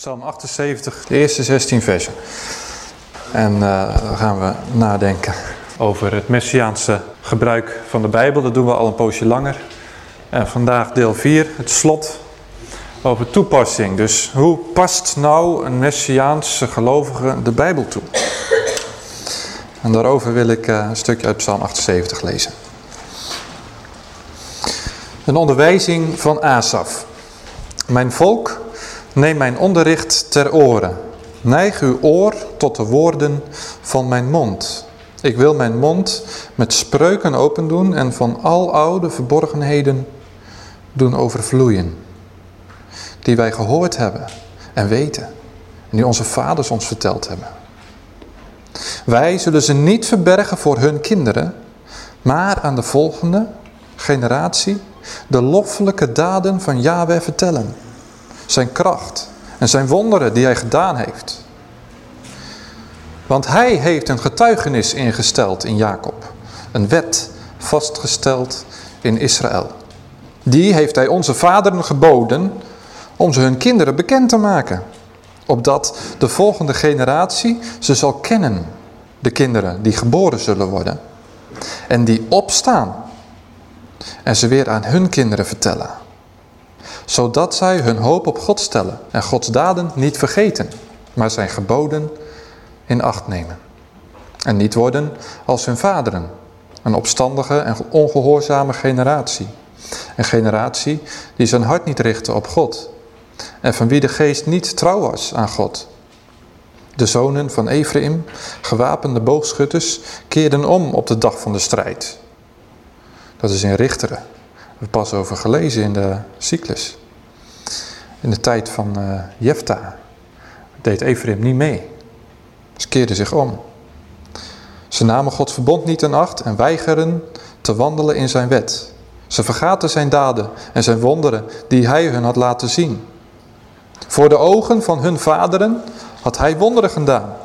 Psalm 78, de eerste 16 versen. En uh, gaan we nadenken over het Messiaanse gebruik van de Bijbel. Dat doen we al een poosje langer. En vandaag deel 4, het slot over toepassing. Dus hoe past nou een Messiaanse gelovige de Bijbel toe? En daarover wil ik uh, een stukje uit Psalm 78 lezen. Een onderwijzing van Asaf. Mijn volk Neem mijn onderricht ter oren. Neig uw oor tot de woorden van mijn mond. Ik wil mijn mond met spreuken opendoen en van al oude verborgenheden doen overvloeien. Die wij gehoord hebben en weten. En die onze vaders ons verteld hebben. Wij zullen ze niet verbergen voor hun kinderen, maar aan de volgende generatie de loffelijke daden van Yahweh vertellen zijn kracht en zijn wonderen die hij gedaan heeft. Want hij heeft een getuigenis ingesteld in Jacob, een wet vastgesteld in Israël. Die heeft hij onze vaderen geboden om ze hun kinderen bekend te maken. Opdat de volgende generatie ze zal kennen, de kinderen die geboren zullen worden. En die opstaan en ze weer aan hun kinderen vertellen zodat zij hun hoop op God stellen en Gods daden niet vergeten, maar zijn geboden in acht nemen. En niet worden als hun vaderen, een opstandige en ongehoorzame generatie. Een generatie die zijn hart niet richtte op God en van wie de geest niet trouw was aan God. De zonen van Ephraim, gewapende boogschutters, keerden om op de dag van de strijd. Dat is in Richteren. We pas over gelezen in de cyclus. In de tijd van uh, Jefta deed Ephraim niet mee. Ze keerden zich om. Ze namen Gods verbond niet in acht en weigeren te wandelen in zijn wet. Ze vergaten zijn daden en zijn wonderen die hij hun had laten zien. Voor de ogen van hun vaderen had hij wonderen gedaan.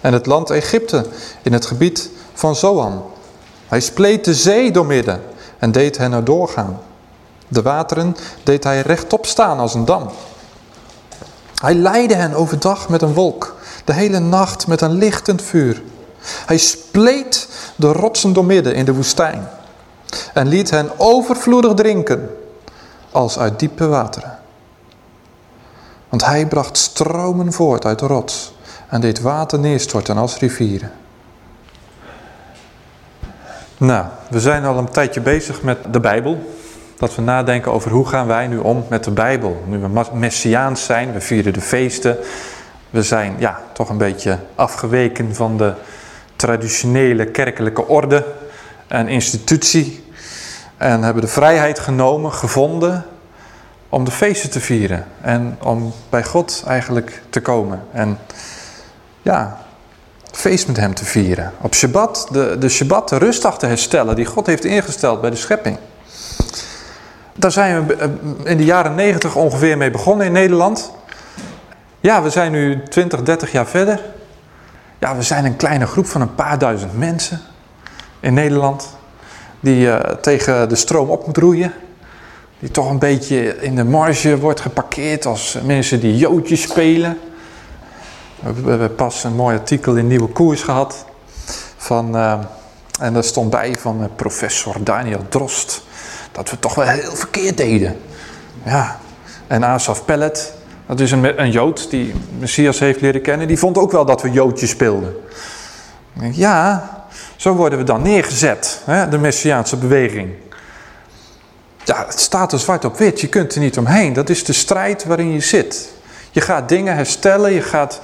En het land Egypte in het gebied van Zoan. Hij spleet de zee doormidden en deed hen er doorgaan. De wateren deed hij rechtop staan als een dam. Hij leidde hen overdag met een wolk, de hele nacht met een lichtend vuur. Hij spleet de rotsen doormidden in de woestijn en liet hen overvloedig drinken als uit diepe wateren. Want hij bracht stromen voort uit de rots en deed water neerstorten als rivieren. Nou, we zijn al een tijdje bezig met de Bijbel dat we nadenken over hoe gaan wij nu om met de Bijbel. Nu we messiaans zijn, we vieren de feesten. We zijn ja, toch een beetje afgeweken van de traditionele kerkelijke orde en institutie. En hebben de vrijheid genomen, gevonden om de feesten te vieren. En om bij God eigenlijk te komen. En ja, feest met hem te vieren. Op Shabbat, de, de Shabbat, de rustdag te herstellen die God heeft ingesteld bij de schepping. Daar zijn we eh, in de jaren 90 ongeveer mee begonnen in Nederland. Ja, we zijn nu 20, 30 jaar verder. Ja, we zijn een kleine groep van een paar duizend mensen in Nederland. Die uh, tegen de stroom op moet roeien. Die toch een beetje in de marge wordt geparkeerd als mensen die joodjes spelen. We hebben pas een mooi artikel in Nieuwe Koers gehad. Van, uh, en daar stond bij van professor Daniel Drost dat we toch wel heel verkeerd deden. Ja. En Asaf Pellet, dat is een, een Jood die Messias heeft leren kennen, die vond ook wel dat we Joodjes speelden. Ja, zo worden we dan neergezet, hè, de Messiaanse beweging. Ja, het staat er zwart op wit, je kunt er niet omheen. Dat is de strijd waarin je zit. Je gaat dingen herstellen, je gaat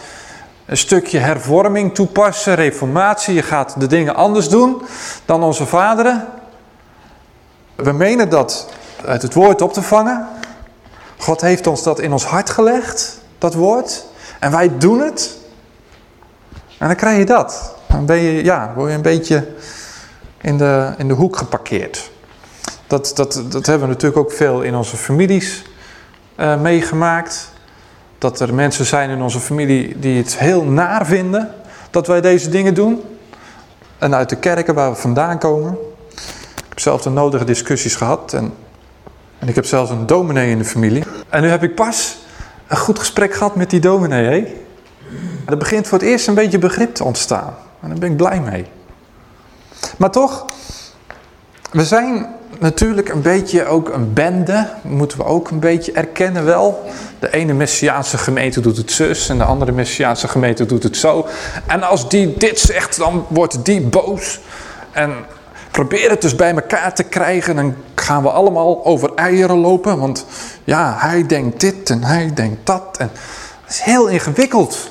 een stukje hervorming toepassen, reformatie. Je gaat de dingen anders doen dan onze vaderen. We menen dat uit het woord op te vangen. God heeft ons dat in ons hart gelegd, dat woord. En wij doen het. En dan krijg je dat. Dan ben je, ja, word je een beetje in de, in de hoek geparkeerd. Dat, dat, dat hebben we natuurlijk ook veel in onze families uh, meegemaakt. Dat er mensen zijn in onze familie die het heel naar vinden dat wij deze dingen doen. En uit de kerken waar we vandaan komen heb zelf de nodige discussies gehad. En, en ik heb zelfs een dominee in de familie. En nu heb ik pas een goed gesprek gehad met die dominee, hè? Er begint voor het eerst een beetje begrip te ontstaan. En daar ben ik blij mee. Maar toch, we zijn natuurlijk een beetje ook een bende. Moeten we ook een beetje erkennen wel. De ene Messiaanse gemeente doet het zus en de andere Messiaanse gemeente doet het zo. En als die dit zegt, dan wordt die boos. En probeer het dus bij elkaar te krijgen. Dan gaan we allemaal over eieren lopen. Want ja, hij denkt dit en hij denkt dat. En het is heel ingewikkeld.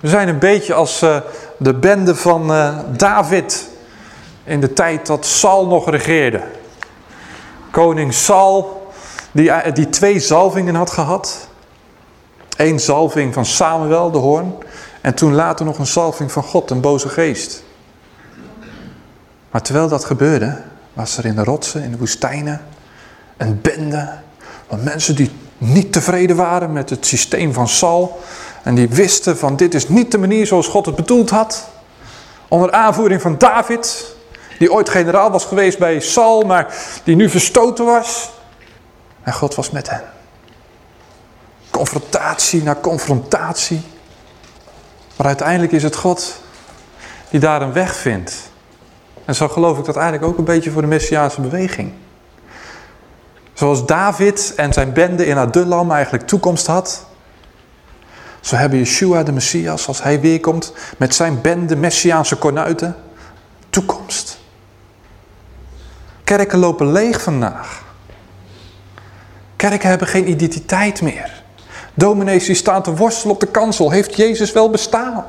We zijn een beetje als uh, de bende van uh, David in de tijd dat Saul nog regeerde. Koning Saul, die, eh, die twee zalvingen had gehad. Eén zalving van Samuel, de hoorn. En toen later nog een zalving van God, een boze geest. Maar terwijl dat gebeurde, was er in de rotsen, in de woestijnen, een bende van mensen die niet tevreden waren met het systeem van Saul. En die wisten van dit is niet de manier zoals God het bedoeld had. Onder aanvoering van David, die ooit generaal was geweest bij Saul, maar die nu verstoten was. En God was met hen. Confrontatie na confrontatie. Maar uiteindelijk is het God die daar een weg vindt. En zo geloof ik dat eigenlijk ook een beetje voor de Messiaanse beweging. Zoals David en zijn bende in Adullam eigenlijk toekomst had. Zo hebben Yeshua de Messias, als hij weerkomt met zijn bende Messiaanse kornuiten, toekomst. Kerken lopen leeg vandaag. Kerken hebben geen identiteit meer. Dominees die staan te worstelen op de kansel. Heeft Jezus wel bestaan?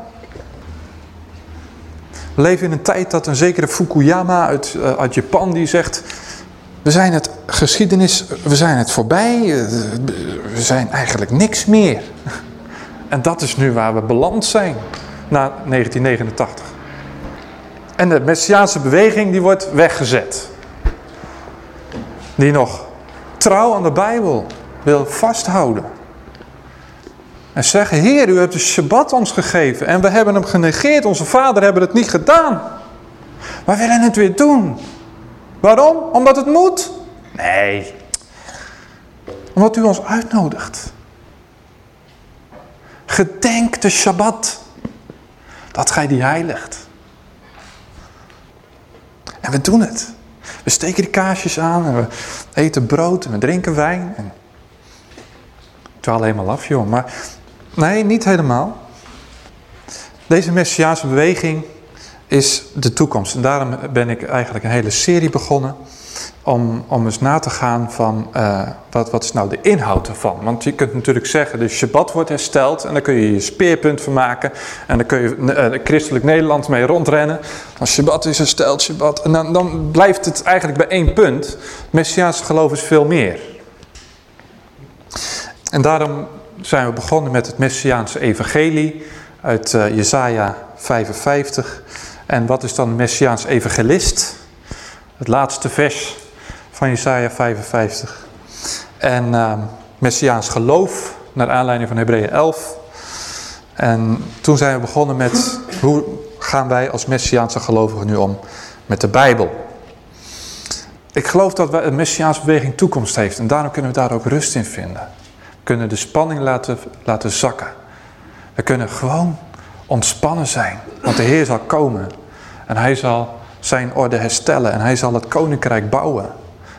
Leven in een tijd dat een zekere Fukuyama uit, uh, uit Japan die zegt... We zijn het geschiedenis, we zijn het voorbij, eh, we zijn eigenlijk niks meer. En dat is nu waar we beland zijn, na 1989. En de Messiaanse beweging die wordt weggezet. Die nog trouw aan de Bijbel wil vasthouden. En zeggen, Heer, u hebt de Shabbat ons gegeven en we hebben hem genegeerd. Onze vader hebben het niet gedaan. We willen het weer doen. Waarom? Omdat het moet? Nee. Omdat u ons uitnodigt. Gedenk de Shabbat. Dat gij die heiligt. En we doen het. We steken de kaarsjes aan en we eten brood en we drinken wijn. En... Ik dwaal helemaal af, joh. Maar nee, niet helemaal. Deze Messiaanse beweging is de toekomst. En daarom ben ik eigenlijk een hele serie begonnen om, om eens na te gaan van uh, wat, wat is nou de inhoud ervan. Want je kunt natuurlijk zeggen, de Shabbat wordt hersteld en daar kun je je speerpunt van maken. En dan kun je uh, christelijk Nederland mee rondrennen. Als Shabbat is hersteld, Shabbat. En dan, dan blijft het eigenlijk bij één punt. Messiaanse geloof is veel meer. En daarom zijn we begonnen met het Messiaanse evangelie uit uh, Jesaja 55. En wat is dan Messiaans evangelist? Het laatste vers van Jesaja 55. En uh, Messiaans geloof, naar aanleiding van Hebreeën 11. En toen zijn we begonnen met hoe gaan wij als Messiaanse gelovigen nu om met de Bijbel. Ik geloof dat een Messiaanse beweging toekomst heeft en daarom kunnen we daar ook rust in vinden. Kunnen de spanning laten, laten zakken. We kunnen gewoon ontspannen zijn, want de Heer zal komen en hij zal zijn orde herstellen en hij zal het koninkrijk bouwen,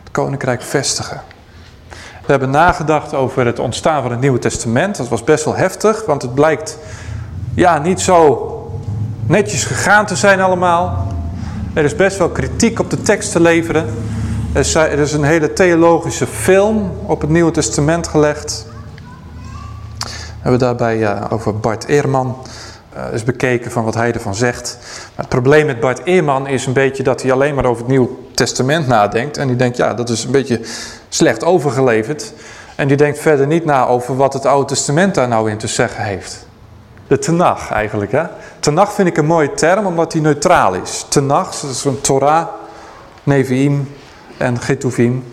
het koninkrijk vestigen. We hebben nagedacht over het ontstaan van het Nieuwe Testament. Dat was best wel heftig, want het blijkt ja, niet zo netjes gegaan te zijn allemaal. Er is best wel kritiek op de tekst te leveren. Er is een hele theologische film op het Nieuwe Testament gelegd. We hebben daarbij over Bart Eerman uh, eens bekeken van wat hij ervan zegt. Het probleem met Bart Eerman is een beetje dat hij alleen maar over het Nieuwe Testament nadenkt. En die denkt, ja, dat is een beetje slecht overgeleverd. En die denkt verder niet na over wat het Oude Testament daar nou in te zeggen heeft. De Tenach eigenlijk. Hè? Tenach vind ik een mooie term omdat die neutraal is. Tenach, dat is een Torah, Nevi'im en Getuvim.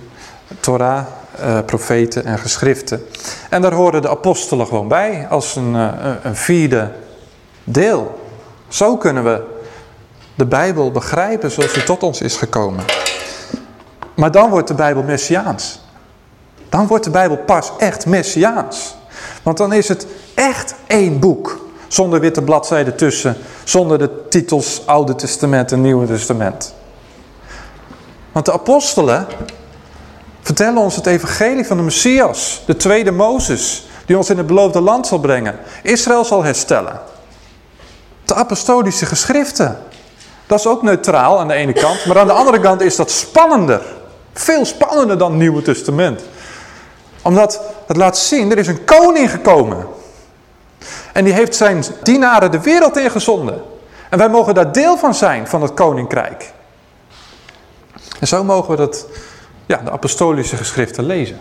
Torah, uh, profeten en geschriften. En daar horen de apostelen gewoon bij als een, uh, een vierde deel. Zo kunnen we de Bijbel begrijpen zoals die tot ons is gekomen. Maar dan wordt de Bijbel messiaans. Dan wordt de Bijbel pas echt messiaans. Want dan is het echt één boek. Zonder witte bladzijden tussen. Zonder de titels Oude Testament en Nieuwe Testament. Want de apostelen vertellen ons het evangelie van de Messias. De tweede Mozes. Die ons in het beloofde land zal brengen. Israël zal herstellen. De apostolische geschriften. Dat is ook neutraal aan de ene kant. Maar aan de andere kant is dat spannender. Veel spannender dan het Nieuwe Testament. Omdat het laat zien, er is een koning gekomen. En die heeft zijn dienaren de wereld ingezonden. En wij mogen daar deel van zijn, van het koninkrijk. En zo mogen we dat, ja, de apostolische geschriften lezen.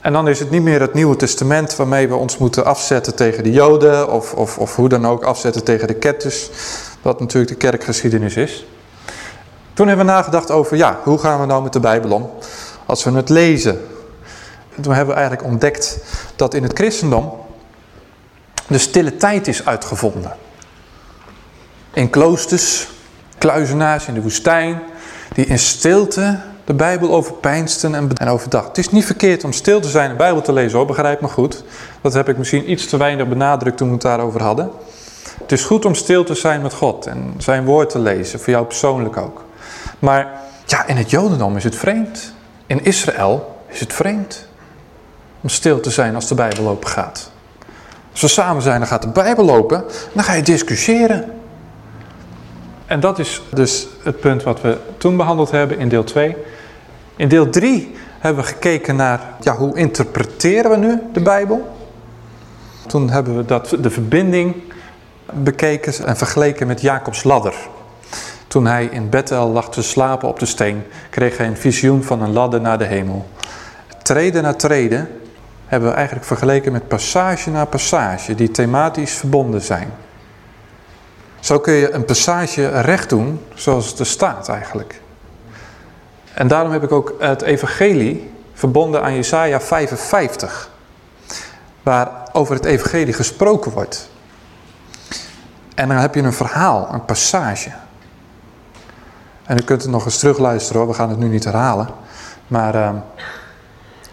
En dan is het niet meer het Nieuwe Testament waarmee we ons moeten afzetten tegen de Joden of, of, of hoe dan ook afzetten tegen de ketters. Wat natuurlijk de kerkgeschiedenis is. Toen hebben we nagedacht over, ja, hoe gaan we nou met de Bijbel om als we het lezen? En toen hebben we eigenlijk ontdekt dat in het christendom de stille tijd is uitgevonden. In kloosters, kluizenaars in de woestijn, die in stilte de Bijbel overpeinsten en, en overdacht. Het is niet verkeerd om stil te zijn en Bijbel te lezen hoor, begrijp me goed. Dat heb ik misschien iets te weinig benadrukt toen we het daarover hadden. Het is goed om stil te zijn met God en zijn woord te lezen, voor jou persoonlijk ook. Maar ja, in het Jodendom is het vreemd. In Israël is het vreemd om stil te zijn als de Bijbel open gaat. Als we samen zijn, dan gaat de Bijbel open, dan ga je discussiëren. En dat is dus het punt wat we toen behandeld hebben in deel 2. In deel 3 hebben we gekeken naar ja, hoe interpreteren we nu de Bijbel. Toen hebben we dat, de verbinding bekeken en vergeleken met Jacobs ladder. Toen hij in Bethel lag te slapen op de steen, kreeg hij een visioen van een ladder naar de hemel. Treden na treden hebben we eigenlijk vergeleken met passage na passage die thematisch verbonden zijn. Zo kun je een passage recht doen zoals het er staat eigenlijk. En daarom heb ik ook het evangelie verbonden aan Jesaja 55. Waar over het evangelie gesproken wordt. En dan heb je een verhaal, een passage. En u kunt het nog eens terugluisteren hoor, we gaan het nu niet herhalen. Maar uh,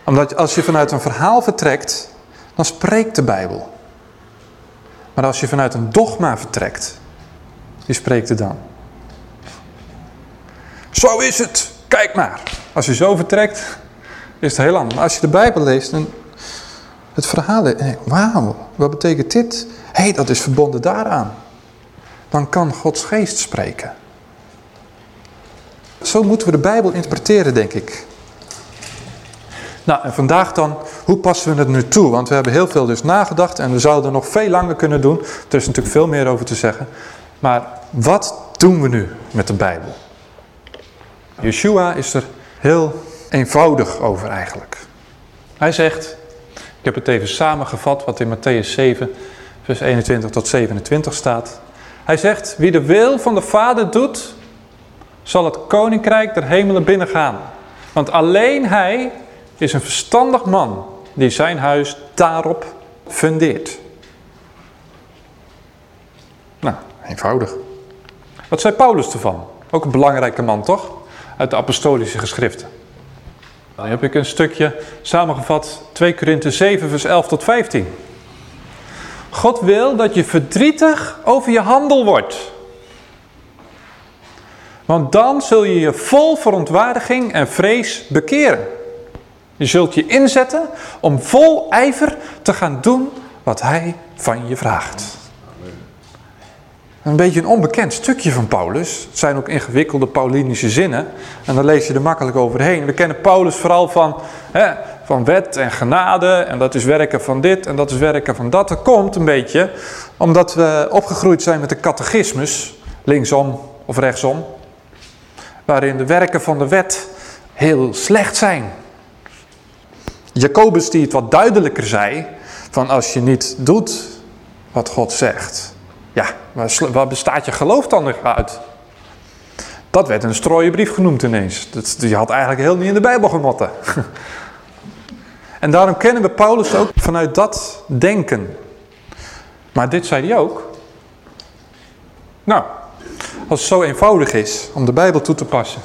omdat als je vanuit een verhaal vertrekt, dan spreekt de Bijbel. Maar als je vanuit een dogma vertrekt, die spreekt het dan. Zo is het, kijk maar. Als je zo vertrekt, is het heel anders. Maar als je de Bijbel leest, dan het verhaal, wauw, wat betekent dit? Hé, hey, dat is verbonden daaraan. Dan kan Gods geest spreken. Zo moeten we de Bijbel interpreteren, denk ik. Nou, en vandaag dan, hoe passen we het nu toe? Want we hebben heel veel dus nagedacht en we zouden nog veel langer kunnen doen. Er is natuurlijk veel meer over te zeggen. Maar wat doen we nu met de Bijbel? Yeshua is er heel eenvoudig over eigenlijk. Hij zegt, ik heb het even samengevat wat in Matthäus 7 vers 21 tot 27 staat. Hij zegt, wie de wil van de Vader doet, zal het koninkrijk der hemelen binnengaan. Want alleen hij is een verstandig man die zijn huis daarop fundeert. Nou, eenvoudig. Wat zei Paulus ervan? Ook een belangrijke man, toch? Uit de apostolische geschriften. Dan heb ik een stukje samengevat, 2 Korinthe 7 vers 11 tot 15. God wil dat je verdrietig over je handel wordt. Want dan zul je je vol verontwaardiging en vrees bekeren. Je zult je inzetten om vol ijver te gaan doen wat hij van je vraagt. Een beetje een onbekend stukje van Paulus. Het zijn ook ingewikkelde Paulinische zinnen. En dan lees je er makkelijk overheen. We kennen Paulus vooral van, hè, van wet en genade. En dat is werken van dit en dat is werken van dat. Dat komt een beetje omdat we opgegroeid zijn met de catechismus. Linksom of rechtsom. Waarin de werken van de wet heel slecht zijn. Jacobus die het wat duidelijker zei. Van als je niet doet wat God zegt ja, waar, bestaat je geloof dan uit? Dat werd een strooie brief genoemd ineens. Dat, die had eigenlijk heel niet in de Bijbel gemotten. en daarom kennen we Paulus ook vanuit dat denken. Maar dit zei hij ook. Nou, als het zo eenvoudig is om de Bijbel toe te passen.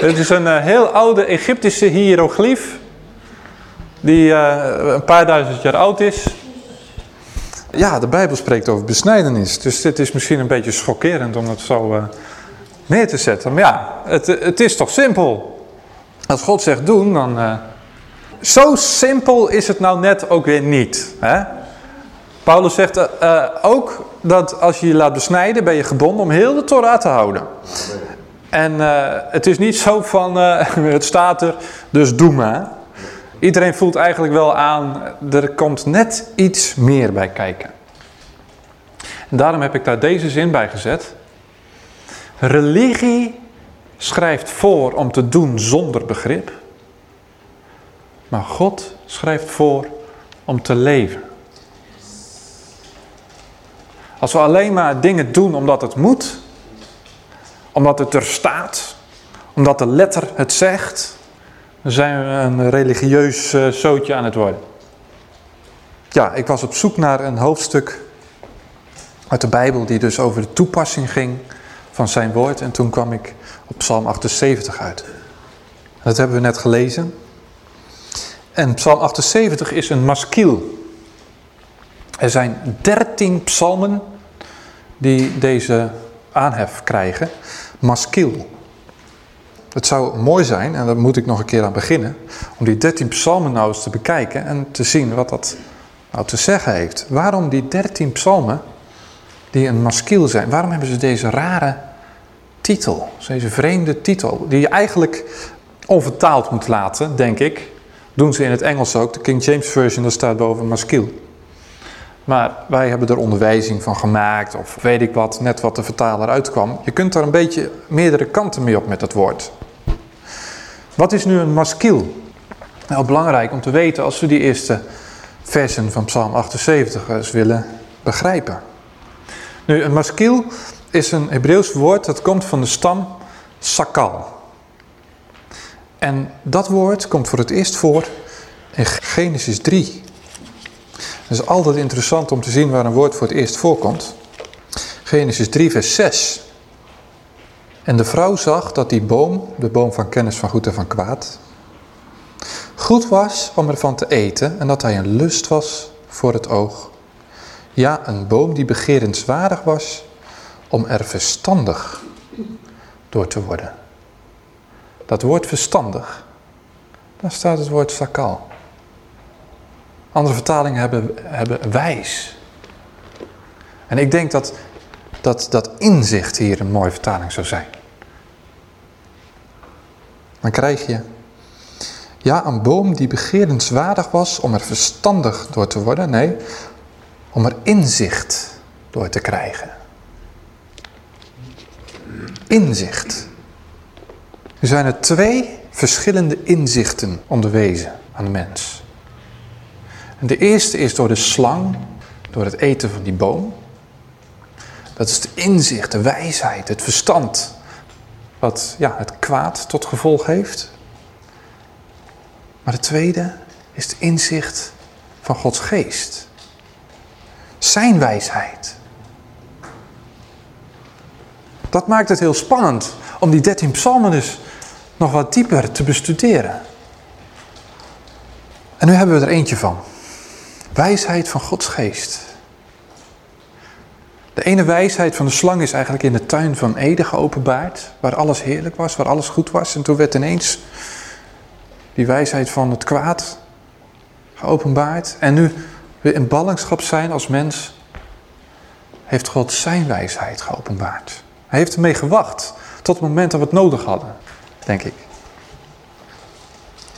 Dit is een uh, heel oude Egyptische hieroglyf. die uh, een paar duizend jaar oud is. Ja, de Bijbel spreekt over besnijdenis. Dus dit is misschien een beetje schokkerend om het zo uh, neer te zetten. Maar ja, het, het is toch simpel. Als God zegt doen, dan... Uh, zo simpel is het nou net ook weer niet. Hè? Paulus zegt uh, ook dat als je je laat besnijden, ben je gebonden om heel de Torah te houden. En het is niet zo van, het staat er, dus doe maar. Iedereen voelt eigenlijk wel aan, er komt net iets meer bij kijken. En daarom heb ik daar deze zin bij gezet. Religie schrijft voor om te doen zonder begrip. Maar God schrijft voor om te leven. Als we alleen maar dingen doen omdat het moet, omdat het er staat, omdat de letter het zegt, zijn we een religieus uh, zootje aan het worden. Ja, ik was op zoek naar een hoofdstuk uit de Bijbel die dus over de toepassing ging van zijn woord. En toen kwam ik op Psalm 78 uit. Dat hebben we net gelezen. En Psalm 78 is een maskiel. Er zijn dertien psalmen die deze aanhef krijgen. Maskiel. Het zou mooi zijn, en daar moet ik nog een keer aan beginnen, om die dertien psalmen nou eens te bekijken en te zien wat dat nou te zeggen heeft. Waarom die dertien psalmen die een maskiel zijn, waarom hebben ze deze rare titel, deze vreemde titel, die je eigenlijk onvertaald moet laten, denk ik. Doen ze in het Engels ook, de King James Version, daar staat boven maskiel. Maar wij hebben er onderwijzing van gemaakt of weet ik wat, net wat de vertaler uitkwam. Je kunt daar een beetje meerdere kanten mee op met dat woord. Wat is nu een maskiel? Nou, belangrijk om te weten als we die eerste versen van Psalm 78 eens willen begrijpen. Nu, een maskiel is een Hebreeuws woord dat komt van de stam sakal. En dat woord komt voor het eerst voor in Genesis 3. Het is altijd interessant om te zien waar een woord voor het eerst voorkomt. Genesis 3 vers 6. En de vrouw zag dat die boom, de boom van kennis van goed en van kwaad, goed was om ervan te eten en dat hij een lust was voor het oog. Ja, een boom die begerenswaardig was om er verstandig door te worden. Dat woord verstandig, daar staat het woord sakal. Andere vertalingen hebben, hebben wijs. En ik denk dat, dat dat inzicht hier een mooie vertaling zou zijn. Dan krijg je, ja, een boom die begerenswaardig was om er verstandig door te worden. Nee, om er inzicht door te krijgen. Inzicht. Er zijn er twee verschillende inzichten onderwezen aan de mens. En de eerste is door de slang, door het eten van die boom. Dat is het inzicht, de wijsheid, het verstand. Wat ja, het kwaad tot gevolg heeft. Maar de tweede is het inzicht van Gods geest. Zijn wijsheid. Dat maakt het heel spannend om die dertien psalmen dus nog wat dieper te bestuderen. En nu hebben we er eentje van. Wijsheid van Gods geest. De ene wijsheid van de slang is eigenlijk in de tuin van Eden geopenbaard. Waar alles heerlijk was, waar alles goed was. En toen werd ineens die wijsheid van het kwaad geopenbaard. En nu we in ballingschap zijn als mens, heeft God zijn wijsheid geopenbaard. Hij heeft ermee gewacht tot het moment dat we het nodig hadden, denk ik.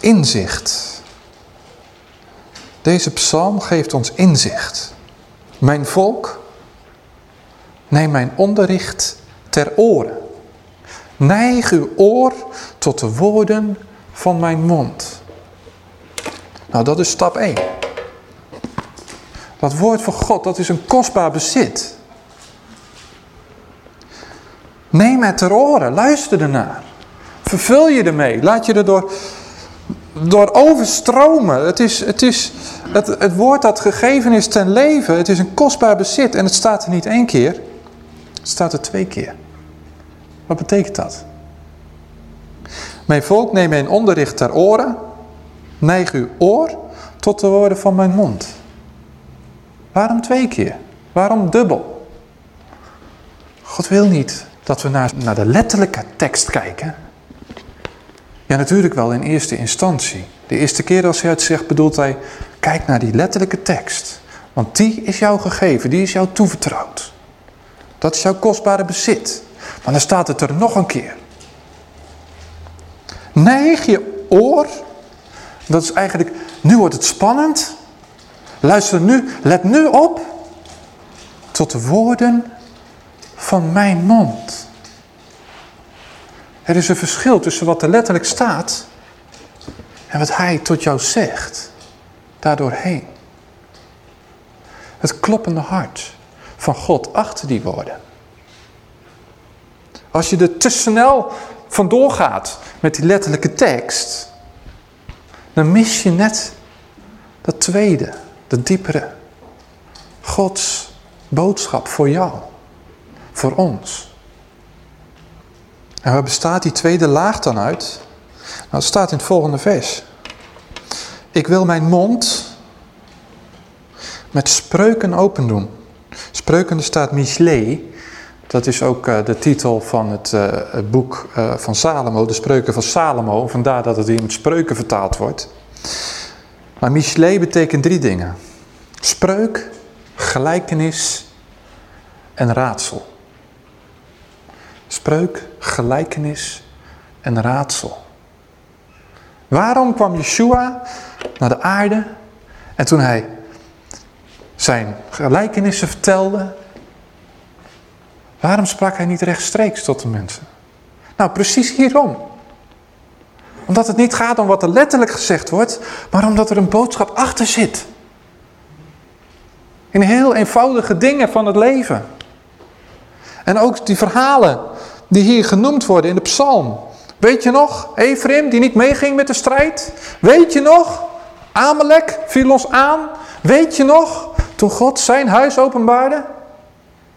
Inzicht. Deze psalm geeft ons inzicht. Mijn volk, neem mijn onderricht ter oren. Neig uw oor tot de woorden van mijn mond. Nou, dat is stap 1. Dat woord van God, dat is een kostbaar bezit. Neem het ter oren, luister ernaar. Vervul je ermee, laat je er door, door overstromen. Het, is, het, is, het, het woord dat gegeven is ten leven, het is een kostbaar bezit. En het staat er niet één keer, staat er twee keer. Wat betekent dat? Mijn volk neem mijn onderricht ter oren, neig uw oor tot de woorden van mijn mond. Waarom twee keer? Waarom dubbel? God wil niet dat we naar, naar de letterlijke tekst kijken. Ja, natuurlijk wel in eerste instantie. De eerste keer als hij het zegt, bedoelt hij, kijk naar die letterlijke tekst. Want die is jou gegeven, die is jou toevertrouwd. Dat is jouw kostbare bezit. Maar dan staat het er nog een keer. Neig je oor. Dat is eigenlijk, nu wordt het spannend. Luister nu, let nu op. Tot de woorden van mijn mond. Er is een verschil tussen wat er letterlijk staat en wat hij tot jou zegt. Daardoorheen. Het kloppende hart van God achter die woorden. Als je er te snel vandoor gaat met die letterlijke tekst, dan mis je net dat tweede, dat diepere. Gods boodschap voor jou, voor ons. En waar bestaat die tweede laag dan uit? Nou, het staat in het volgende vers. Ik wil mijn mond met spreuken open doen. Spreuken staat Michelet. Dat is ook uh, de titel van het, het boek uh, van Salomo, de spreuken van Salomo. Vandaar dat het hier met spreuken vertaald wordt. Maar Michelet betekent drie dingen. Spreuk, gelijkenis en raadsel. Spreuk, gelijkenis en raadsel. Waarom kwam Yeshua naar de aarde en toen hij zijn gelijkenissen vertelde, waarom sprak hij niet rechtstreeks tot de mensen? Nou, precies hierom. Omdat het niet gaat om wat er letterlijk gezegd wordt, maar omdat er een boodschap achter zit. In heel eenvoudige dingen van het leven. En ook die verhalen die hier genoemd worden in de psalm. Weet je nog, Ephraim die niet meeging met de strijd? Weet je nog, Amalek viel ons aan? Weet je nog, toen God zijn huis openbaarde?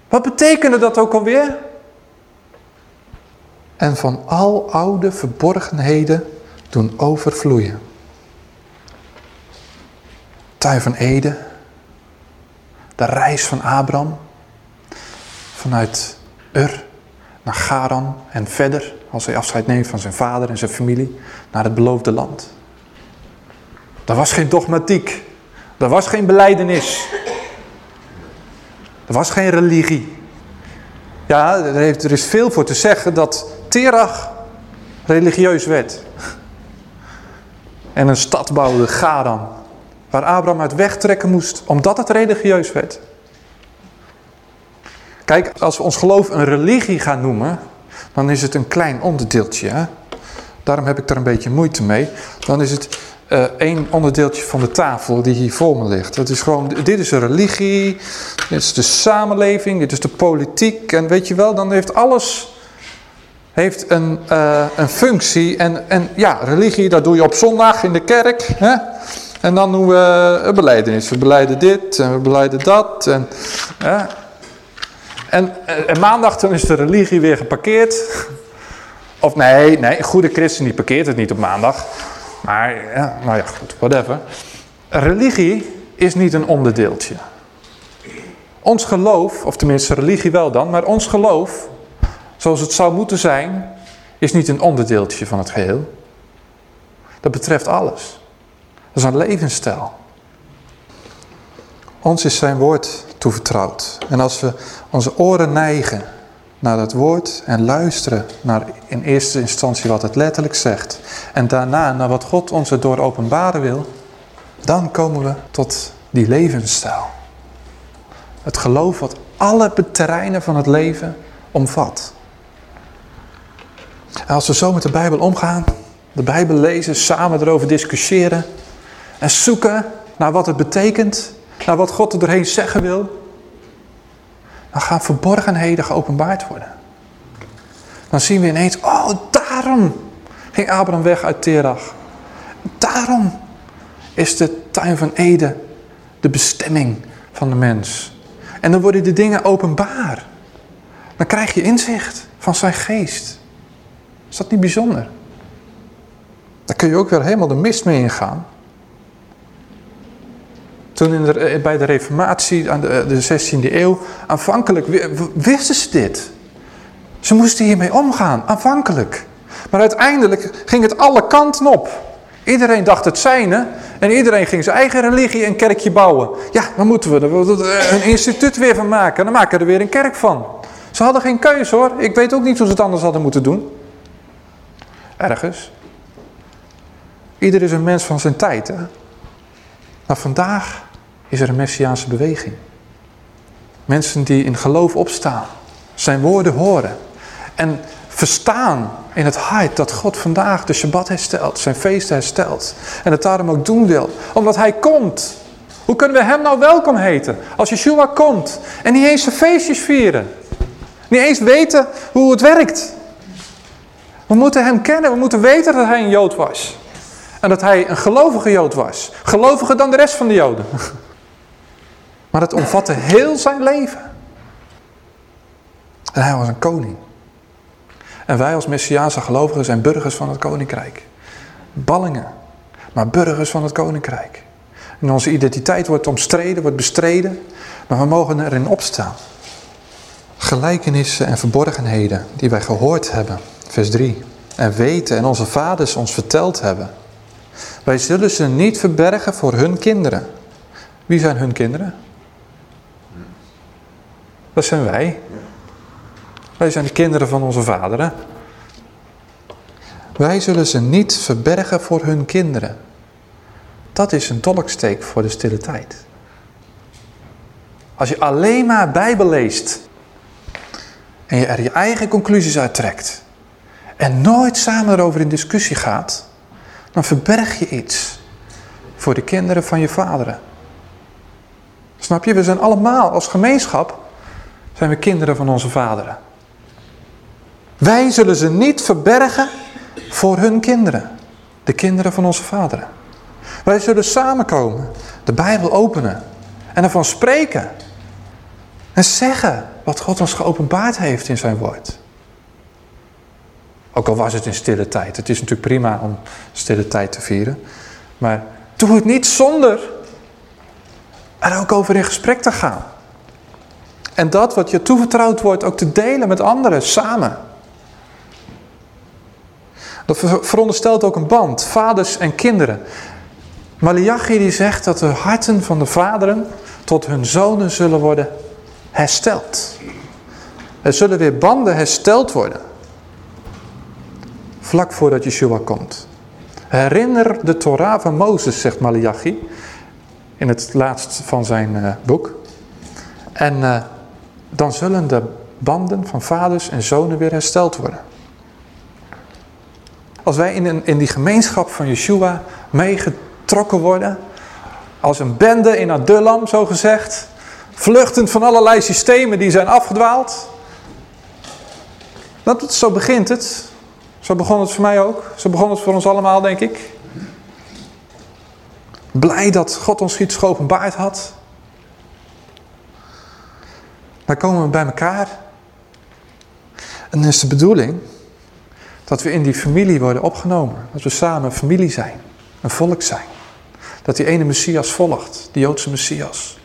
Wat betekende dat ook alweer? En van al oude verborgenheden doen overvloeien. Tuin van Ede, de reis van Abraham, vanuit Ur naar Garan en verder, als hij afscheid neemt van zijn vader en zijn familie, naar het beloofde land. Er was geen dogmatiek, er was geen beleidenis, er was geen religie. Ja, er, is veel voor te zeggen dat Terach religieus werd. En een stad bouwde, Garan, waar Abraham uit wegtrekken moest, omdat het religieus werd. Kijk, als we ons geloof een religie gaan noemen, dan is het een klein onderdeeltje. Daarom heb ik daar een beetje moeite mee. Dan is het uh, onderdeeltje van de tafel die hier voor me ligt. Dat is gewoon, dit is een religie, dit is de samenleving, dit is de politiek. En weet je wel, dan heeft alles heeft een, uh, een functie. En, en ja, religie, dat doe je op zondag in de kerk. Hè? En dan doen we een beleidenis. We beleiden dit en we beleiden dat. En, en, en maandag dan is de religie weer geparkeerd. Of nee, nee, goede christen die parkeert het niet op maandag. Maar, ja, nou ja, goed, whatever. Religie is niet een onderdeeltje. Ons geloof, of tenminste religie wel dan, maar ons geloof, zoals het zou moeten zijn, is niet een onderdeeltje van het geheel. Dat betreft alles. Dat is een levensstijl. Ons is zijn woord toevertrouwd. En als we onze oren neigen naar dat woord en luisteren naar in eerste instantie wat het letterlijk zegt. En daarna naar wat God ons erdoor openbaren wil. Dan komen we tot die levensstijl. Het geloof wat alle terreinen van het leven omvat. En als we zo met de Bijbel omgaan, de Bijbel lezen, samen erover discussiëren en zoeken naar wat het betekent, naar wat God er doorheen zeggen wil, dan gaan verborgenheden geopenbaard worden. Dan zien we ineens, oh daarom ging Abraham weg uit Terach. Daarom is de tuin van Eden de bestemming van de mens. En dan worden de dingen openbaar. Dan krijg je inzicht van zijn geest. Is dat niet bijzonder? Daar kun je ook weer helemaal de mist mee ingaan. Toen in eh, bij de reformatie, aan de, de 16e eeuw, aanvankelijk wisten ze dit. Ze moesten hiermee omgaan, aanvankelijk. Maar uiteindelijk ging het alle kanten op. Iedereen dacht het zijne en iedereen ging zijn eigen religie en kerkje bouwen. Ja, dan moeten we er een instituut weer van maken. Dan maken we er weer een kerk van. Ze hadden geen keuze hoor. Ik weet ook niet hoe ze het anders hadden moeten doen. Ergens. Ieder is een mens van zijn tijd. Hè? Maar vandaag is er een Messiaanse beweging. Mensen die in geloof opstaan. Zijn woorden horen. En verstaan in het hart dat God vandaag de Shabbat herstelt, zijn feest herstelt. En het daarom ook doen wil, omdat hij komt. Hoe kunnen we hem nou welkom heten als Yeshua komt en niet eens zijn feestjes vieren? Niet eens weten hoe het werkt. We moeten hem kennen, we moeten weten dat hij een Jood was. En dat hij een gelovige Jood was. Geloviger dan de rest van de Joden. Maar het omvatte heel zijn leven. En hij was een koning. En wij als Messiaanse gelovigen zijn burgers van het koninkrijk. Ballingen, maar burgers van het koninkrijk. En onze identiteit wordt omstreden, wordt bestreden, maar we mogen erin opstaan. Gelijkenissen en verborgenheden die wij gehoord hebben, vers 3. En weten en onze vaders ons verteld hebben. Wij zullen ze niet verbergen voor hun kinderen. Wie zijn hun kinderen? Dat zijn wij. Wij zijn de kinderen van onze vaderen. Wij zullen ze niet verbergen voor hun kinderen. Dat is een dolksteek voor de stille tijd. Als je alleen maar Bijbel leest en je er je eigen conclusies uit trekt en nooit samen erover in discussie gaat, dan verberg je iets voor de kinderen van je vaderen. Snap je? We zijn allemaal als gemeenschap zijn we kinderen van onze vaderen. Wij zullen ze niet verbergen voor hun kinderen. De kinderen van onze vaderen. Wij zullen samenkomen, de Bijbel openen en ervan spreken. En zeggen wat God ons geopenbaard heeft in zijn woord. Ook al was het in stille tijd. Het is natuurlijk prima om stille tijd te vieren. Maar doe het niet zonder er ook over in gesprek te gaan. En dat wat je toevertrouwd wordt ook te delen met anderen, samen. Dat veronderstelt ook een band, vaders en kinderen. Malachi die zegt dat de harten van de vaderen tot hun zonen zullen worden hersteld. Er zullen weer banden hersteld worden. Vlak voordat Yeshua komt. Herinner de Torah van Mozes, zegt Malachi. In het laatst van zijn uh, boek. En uh, dan zullen de banden van vaders en zonen weer hersteld worden. Als wij in, in die gemeenschap van Yeshua meegetrokken worden, als een bende in Adullam, zo gezegd, vluchtend van allerlei systemen die zijn afgedwaald. Dat, zo begint het. Zo begon het voor mij ook. Zo begon het voor ons allemaal, denk ik. Blij dat God ons iets geopenbaard had. Dan komen we bij elkaar. En dan is de bedoeling dat we in die familie worden opgenomen. Dat we samen een familie zijn. Een volk zijn. Dat die ene Messias volgt. Die Joodse Messias.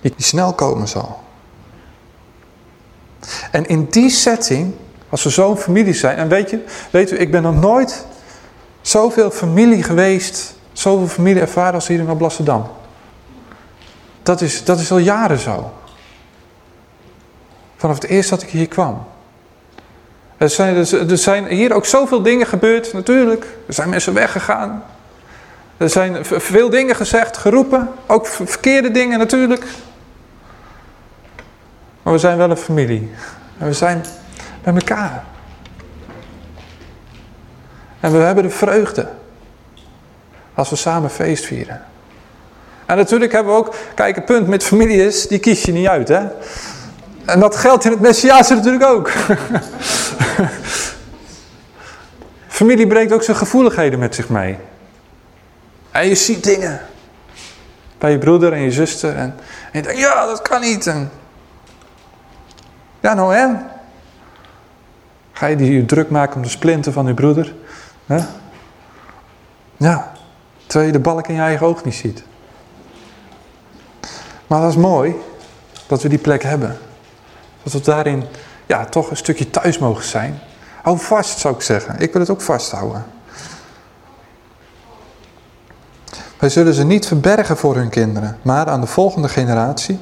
Die, die snel komen zal. En in die setting, als we zo'n familie zijn. En weet je, weet u, ik ben nog nooit zoveel familie geweest. Zoveel familie ervaren als hier in Alblasserdam. Dat is, dat is al jaren zo. Vanaf het eerst dat ik hier kwam. Er zijn, er zijn hier ook zoveel dingen gebeurd, natuurlijk. Er zijn mensen weggegaan. Er zijn veel dingen gezegd, geroepen. Ook verkeerde dingen natuurlijk. Maar we zijn wel een familie. En we zijn bij elkaar. En we hebben de vreugde. Als we samen feest vieren. En natuurlijk hebben we ook, kijk het punt met familie is, die kies je niet uit hè. En dat geldt in het Messiaanse natuurlijk ook. Familie brengt ook zijn gevoeligheden met zich mee. En je ziet dingen. Bij je broeder en je zuster. En, en je denkt, ja, dat kan niet. En, ja, nou en? Ga je die je druk maken om de splinter van je broeder? Ja. Terwijl je de balk in je eigen oog niet ziet. Maar dat is mooi dat we die plek hebben. Dat we daarin ja, toch een stukje thuis mogen zijn. Hou vast, zou ik zeggen. Ik wil het ook vasthouden. Wij zullen ze niet verbergen voor hun kinderen, maar aan de volgende generatie.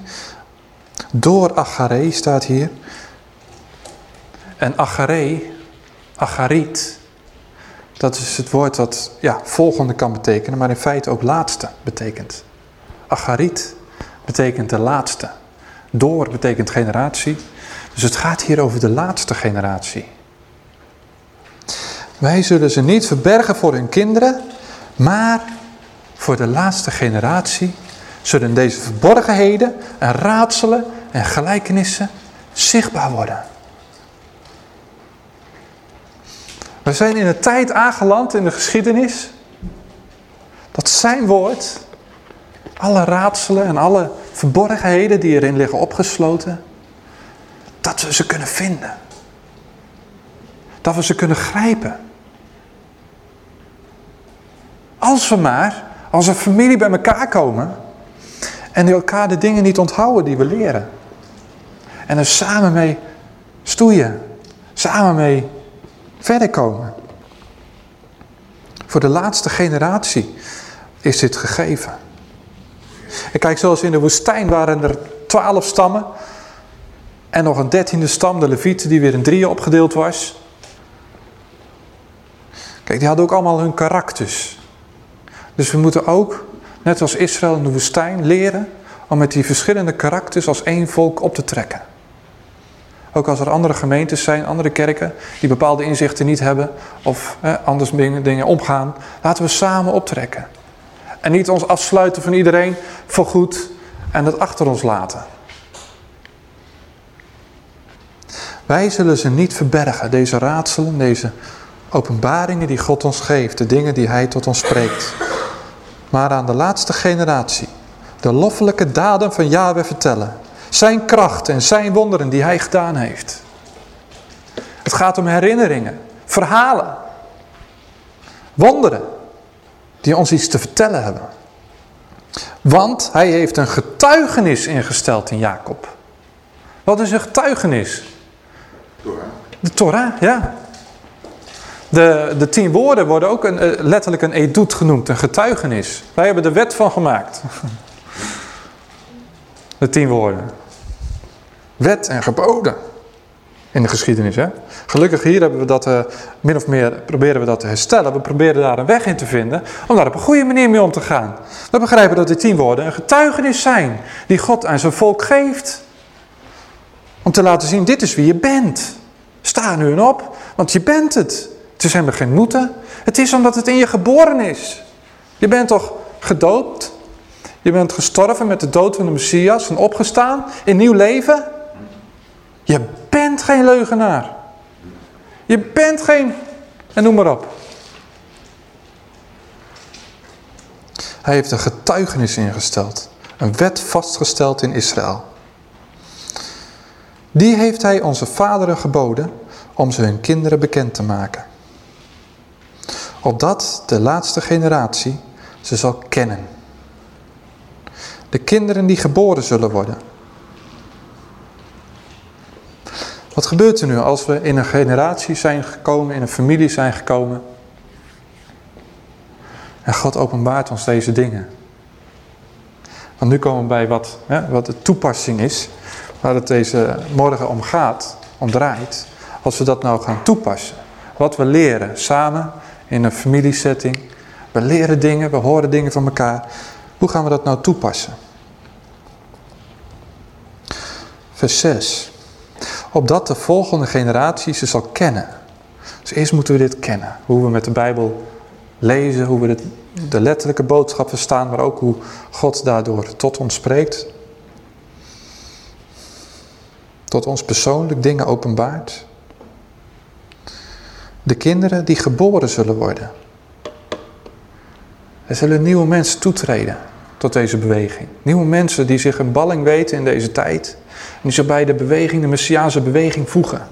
Door Acharé staat hier. En Acharé, Achariet, dat is het woord dat ja, volgende kan betekenen, maar in feite ook laatste betekent. Achariet betekent de laatste. Door betekent generatie. Dus het gaat hier over de laatste generatie. Wij zullen ze niet verbergen voor hun kinderen, maar voor de laatste generatie zullen deze verborgenheden en raadselen en gelijkenissen zichtbaar worden. We zijn in een tijd aangeland in de geschiedenis dat zijn woord alle raadselen en alle verborgenheden die erin liggen opgesloten, dat we ze kunnen vinden. Dat we ze kunnen grijpen. Als we maar als een familie bij elkaar komen en elkaar de dingen niet onthouden die we leren. En er samen mee stoeien, samen mee verder komen. Voor de laatste generatie is dit gegeven. En kijk, zoals in de woestijn waren er twaalf stammen. En nog een dertiende stam, de Levieten, die weer in drieën opgedeeld was. Kijk, die hadden ook allemaal hun karakters. Dus we moeten ook, net als Israël in de woestijn, leren om met die verschillende karakters als één volk op te trekken. Ook als er andere gemeentes zijn, andere kerken, die bepaalde inzichten niet hebben of anders dingen, dingen omgaan, laten we samen optrekken. En niet ons afsluiten van iedereen voor goed en dat achter ons laten. Wij zullen ze niet verbergen, deze raadselen, deze openbaringen die God ons geeft, de dingen die Hij tot ons spreekt. Maar aan de laatste generatie de loffelijke daden van Yahweh vertellen. Zijn kracht en zijn wonderen die Hij gedaan heeft. Het gaat om herinneringen, verhalen, wonderen die ons iets te vertellen hebben. Want hij heeft een getuigenis ingesteld in Jacob. Wat is een getuigenis? Torah. De Torah, ja. De, de tien woorden worden ook een, eh, letterlijk een edut genoemd, een getuigenis. Wij hebben de wet van gemaakt. De tien woorden. Wet en geboden in de geschiedenis. Hè? Gelukkig hier hebben we dat, uh, min of meer proberen we dat te herstellen. We proberen daar een weg in te vinden om daar op een goede manier mee om te gaan. We begrijpen dat die tien woorden een getuigenis zijn die God aan zijn volk geeft. Om te laten zien, dit is wie je bent. Sta nu en op, want je bent het. Het is helemaal geen moeten. Het is omdat het in je geboren is. Je bent toch gedoopt? Je bent gestorven met de dood van de Messias en opgestaan in nieuw leven? Je bent geen leugenaar. Je bent geen... En noem maar op. Hij heeft een getuigenis ingesteld. Een wet vastgesteld in Israël. Die heeft hij onze vaderen geboden om ze hun kinderen bekend te maken. Opdat de laatste generatie ze zal kennen. De kinderen die geboren zullen worden Wat gebeurt er nu als we in een generatie zijn gekomen, in een familie zijn gekomen? En God openbaart ons deze dingen. Want nu komen we bij wat, hè, wat de toepassing is, waar het deze morgen om gaat, om draait. Als we dat nou gaan toepassen. Wat we leren samen in een familiesetting. We leren dingen, we horen dingen van elkaar. Hoe gaan we dat nou toepassen? Vers 6 opdat de volgende generatie ze zal kennen. Dus eerst moeten we dit kennen. Hoe we met de Bijbel lezen, hoe we de letterlijke boodschap verstaan, maar ook hoe God daardoor tot ons spreekt. Tot ons persoonlijk dingen openbaart. De kinderen die geboren zullen worden. Er zullen nieuwe mensen toetreden tot deze beweging. Nieuwe mensen die zich een balling weten in deze tijd. En die zich bij de beweging, de Messiaanse beweging voegen.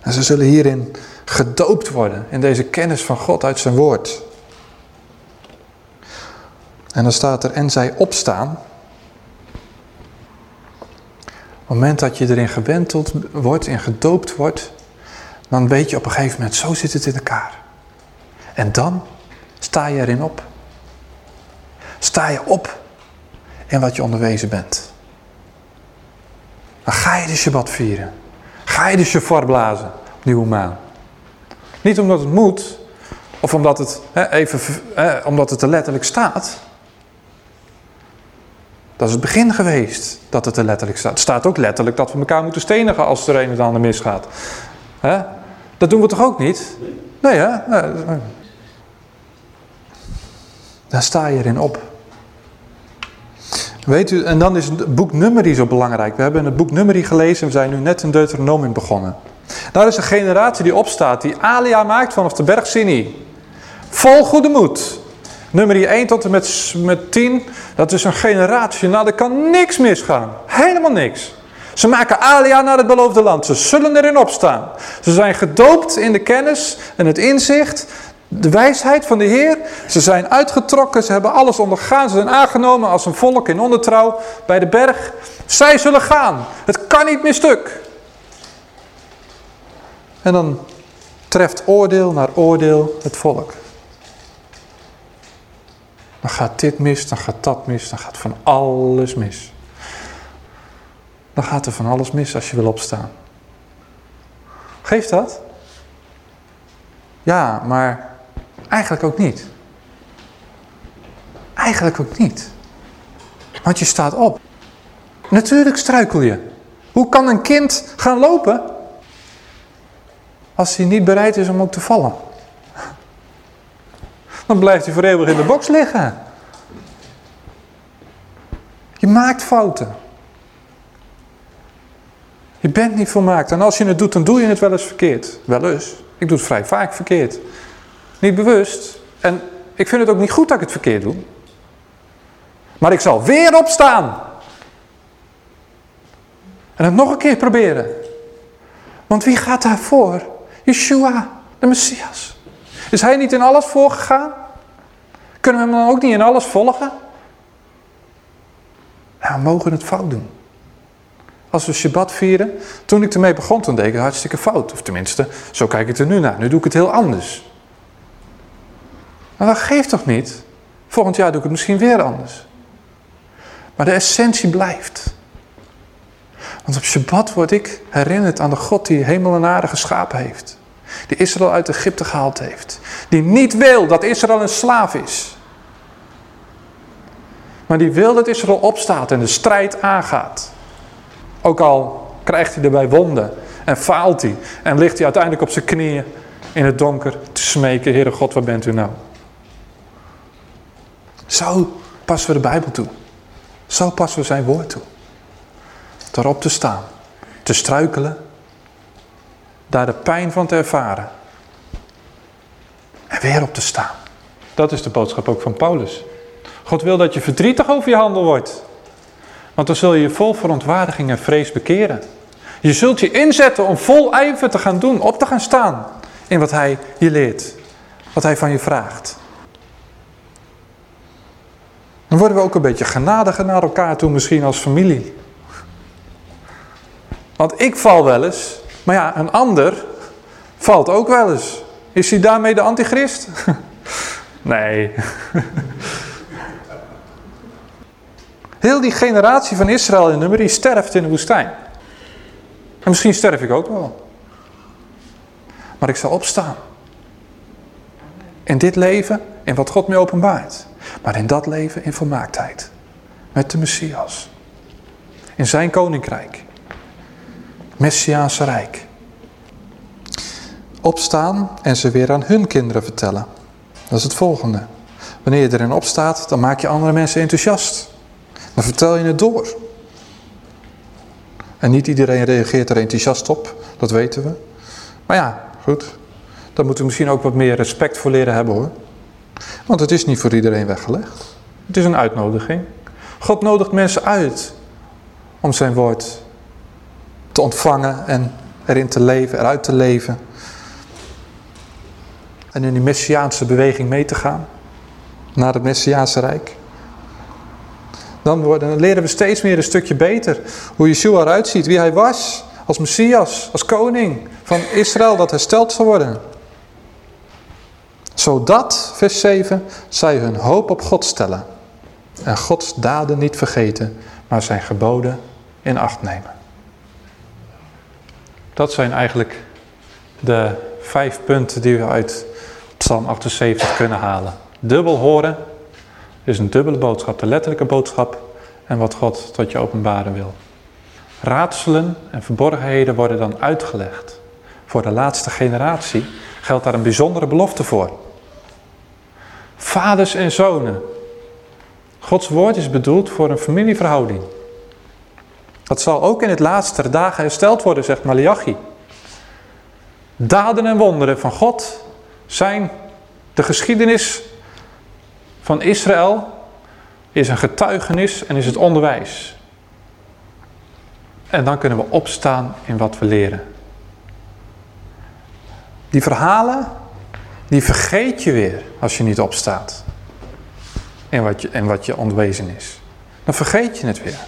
En ze zullen hierin gedoopt worden in deze kennis van God uit zijn woord. En dan staat er, en zij opstaan. Op het moment dat je erin gewenteld wordt en gedoopt wordt, dan weet je op een gegeven moment, zo zit het in elkaar. En dan sta je erin op. Sta je op in wat je onderwezen bent. Dan ga je de Shabbat vieren. Ga je de shofar blazen nieuwe maan. Niet omdat het moet, of omdat het, hè, even, hè, omdat het er letterlijk staat. Dat is het begin geweest, dat het er letterlijk staat. Het staat ook letterlijk dat we elkaar moeten stenigen als er een en ander misgaat. Hè? Dat doen we toch ook niet? Nee, hè? Daar sta je erin op. Weet u, en dan is het boek Numeri zo belangrijk. We hebben het boek Numeri gelezen en we zijn nu net in Deuteronomium begonnen. Daar is een generatie die opstaat, die alia maakt vanaf de berg Sinai. Vol goede moed. Nummer 1 tot en met, met 10, dat is een generatie. Nou, er kan niks misgaan. Helemaal niks. Ze maken alia naar het beloofde land. Ze zullen erin opstaan. Ze zijn gedoopt in de kennis en het inzicht, de wijsheid van de Heer. Ze zijn uitgetrokken, ze hebben alles ondergaan. Ze zijn aangenomen als een volk in ondertrouw bij de berg. Zij zullen gaan. Het kan niet meer stuk. En dan treft oordeel naar oordeel het volk. Dan gaat dit mis, dan gaat dat mis, dan gaat van alles mis. Dan gaat er van alles mis als je wil opstaan. Geeft dat? Ja, maar eigenlijk ook niet. Eigenlijk ook niet. Want je staat op. Natuurlijk struikel je. Hoe kan een kind gaan lopen als hij niet bereid is om ook te vallen? Dan blijft hij voor eeuwig in de box liggen. Je maakt fouten. Je bent niet volmaakt. En als je het doet, dan doe je het wel eens verkeerd. Wel eens. Ik doe het vrij vaak verkeerd. Niet bewust. En ik vind het ook niet goed dat ik het verkeerd doe. Maar ik zal weer opstaan. En het nog een keer proberen. Want wie gaat daarvoor? Yeshua, de Messias. Is hij niet in alles voorgegaan? Kunnen we hem dan ook niet in alles volgen? Ja, we mogen het fout doen. Als we Shabbat vieren, toen ik ermee begon, toen deed ik het hartstikke fout. Of tenminste, zo kijk ik er nu naar. Nu doe ik het heel anders. Maar dat geeft toch niet? Volgend jaar doe ik het misschien weer anders. Maar de essentie blijft. Want op Shabbat word ik herinnerd aan de God die hemel en aarde geschapen heeft. Die Israël uit Egypte gehaald heeft. Die niet wil dat Israël een slaaf is. Maar die wil dat Israël opstaat en de strijd aangaat. Ook al krijgt hij erbij wonden en faalt hij. En ligt hij uiteindelijk op zijn knieën in het donker te smeken. Heere God, waar bent u nou? Zo passen we de Bijbel toe. Zo passen we zijn woord toe. Daarop te staan. Te struikelen daar de pijn van te ervaren. En weer op te staan. Dat is de boodschap ook van Paulus. God wil dat je verdrietig over je handel wordt. Want dan zul je je vol verontwaardiging en vrees bekeren. Je zult je inzetten om vol ijver te gaan doen, op te gaan staan in wat hij je leert. Wat hij van je vraagt. Dan worden we ook een beetje genadiger naar elkaar toe, misschien als familie. Want ik val wel eens maar ja, een ander valt ook wel eens. Is hij daarmee de antichrist? nee. Heel die generatie van Israël in nummer, sterft in de woestijn. En misschien sterf ik ook wel. Maar ik zal opstaan. In dit leven, in wat God me openbaart. Maar in dat leven in volmaaktheid. Met de Messias. In zijn koninkrijk. Messiaanse Rijk. Opstaan en ze weer aan hun kinderen vertellen. Dat is het volgende. Wanneer je erin opstaat, dan maak je andere mensen enthousiast. Dan vertel je het door. En niet iedereen reageert er enthousiast op, dat weten we. Maar ja, goed. Daar moeten we misschien ook wat meer respect voor leren hebben hoor. Want het is niet voor iedereen weggelegd. Het is een uitnodiging. God nodigt mensen uit om zijn woord te ontvangen en erin te leven, eruit te leven. En in die Messiaanse beweging mee te gaan. Naar het Messiaanse Rijk. Dan, worden, leren we steeds meer een stukje beter hoe Yeshua eruit ziet. Wie hij was als Messias, als koning van Israël dat hersteld zal worden. Zodat, vers 7, zij hun hoop op God stellen. En Gods daden niet vergeten, maar zijn geboden in acht nemen. Dat zijn eigenlijk de vijf punten die we uit Psalm 78 kunnen halen. Dubbel horen is een dubbele boodschap, de letterlijke boodschap en wat God tot je openbaren wil. Raadselen en verborgenheden worden dan uitgelegd. Voor de laatste generatie geldt daar een bijzondere belofte voor. Vaders en zonen. Gods woord is bedoeld voor een familieverhouding. Dat zal ook in het laatste dagen hersteld worden, zegt Malachi. Daden en wonderen van God zijn de geschiedenis van Israël, is een getuigenis en is het onderwijs. En dan kunnen we opstaan in wat we leren. Die verhalen, die vergeet je weer als je niet opstaat. En wat je, en wat je ontwezen is. Dan vergeet je het weer.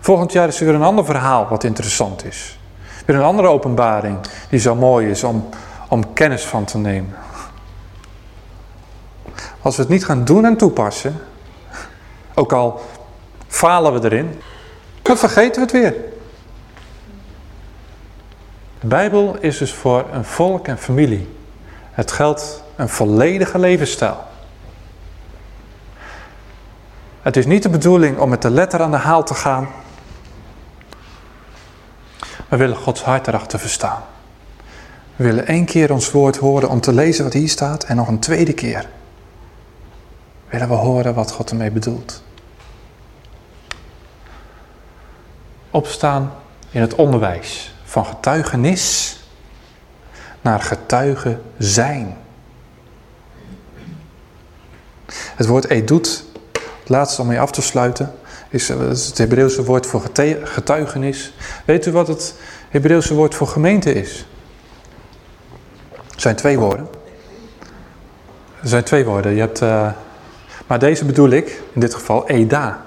Volgend jaar is er weer een ander verhaal wat interessant is. Weer een andere openbaring die zo mooi is om, om kennis van te nemen. Als we het niet gaan doen en toepassen, ook al falen we erin, dan vergeten we het weer. De Bijbel is dus voor een volk en familie. Het geldt een volledige levensstijl. Het is niet de bedoeling om met de letter aan de haal te gaan. We willen Gods hart erachter verstaan. We willen één keer ons woord horen om te lezen wat hier staat en nog een tweede keer willen we horen wat God ermee bedoelt. Opstaan in het onderwijs van getuigenis naar getuigen zijn. Het woord edut, het laatste om mee af te sluiten, is het Hebreeuwse woord voor getuigenis. Weet u wat het Hebreeuwse woord voor gemeente is? Zijn twee woorden. Er zijn twee woorden. Je hebt, uh, maar deze bedoel ik, in dit geval, Eda.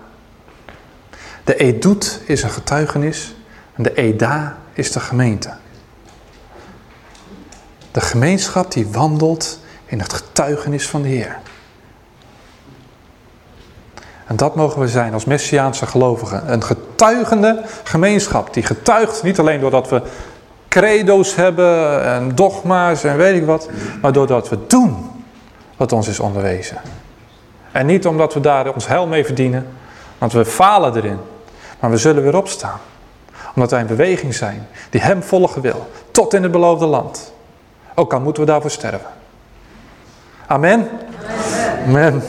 De Edut is een getuigenis en de Eda is de gemeente. De gemeenschap die wandelt in het getuigenis van de Heer. En dat mogen we zijn als Messiaanse gelovigen. Een getuigende gemeenschap. Die getuigt niet alleen doordat we credo's hebben en dogma's en weet ik wat. Maar doordat we doen wat ons is onderwezen. En niet omdat we daar ons heil mee verdienen. Want we falen erin. Maar we zullen weer opstaan. Omdat wij in beweging zijn. Die hem volgen wil. Tot in het beloofde land. Ook al moeten we daarvoor sterven. Amen. Amen. Amen.